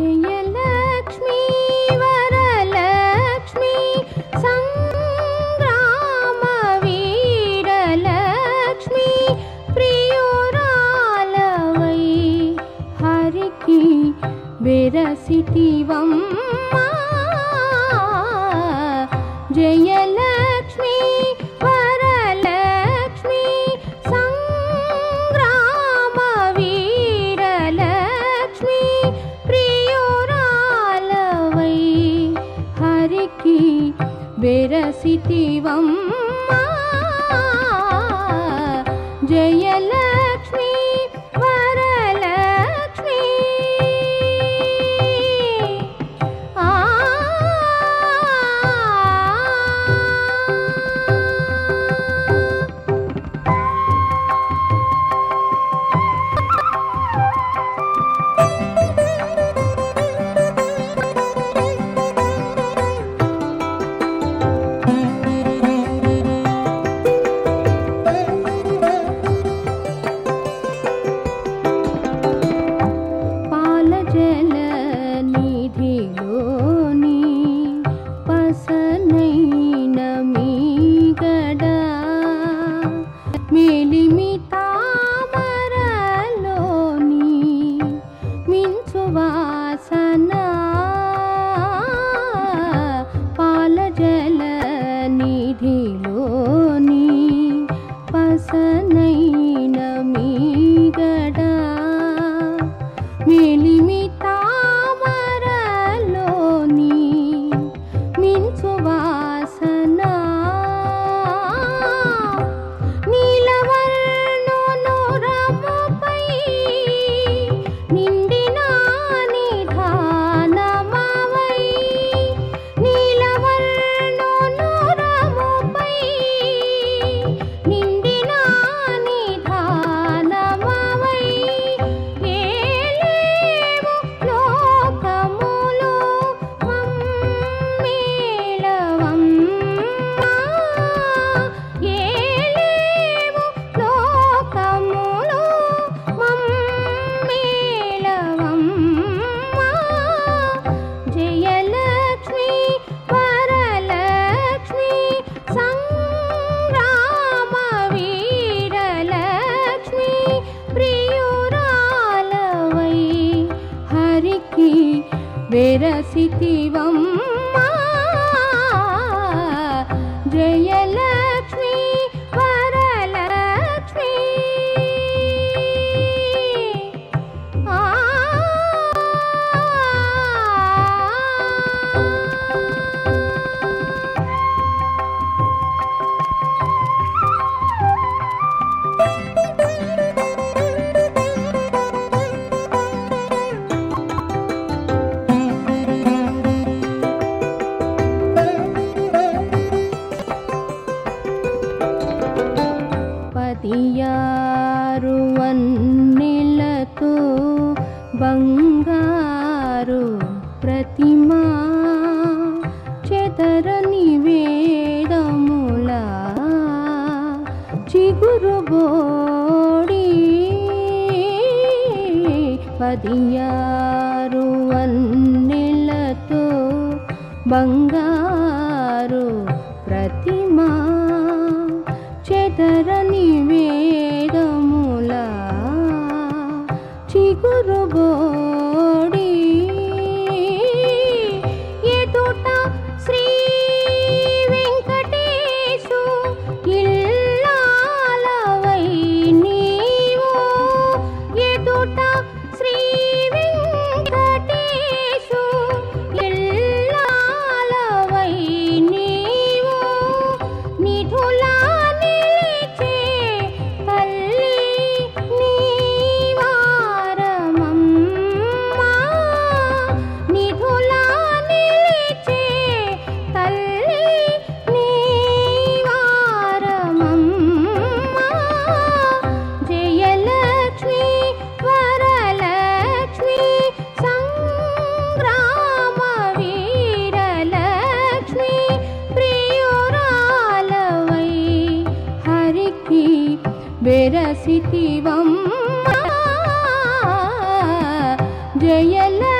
जयलक्ष्मी वरलक्ष्मी सङ्ग्राम Veerlakshmi प्रियोलवै हरिकी विरसियल विरसितिवम् me limita. विरसितिवम् చిగురుబోడి పదియారు వన్నెలతో బంగారు ప్రతిమా చెదరని వేదముల చిగురుబో रसितिवम् जयला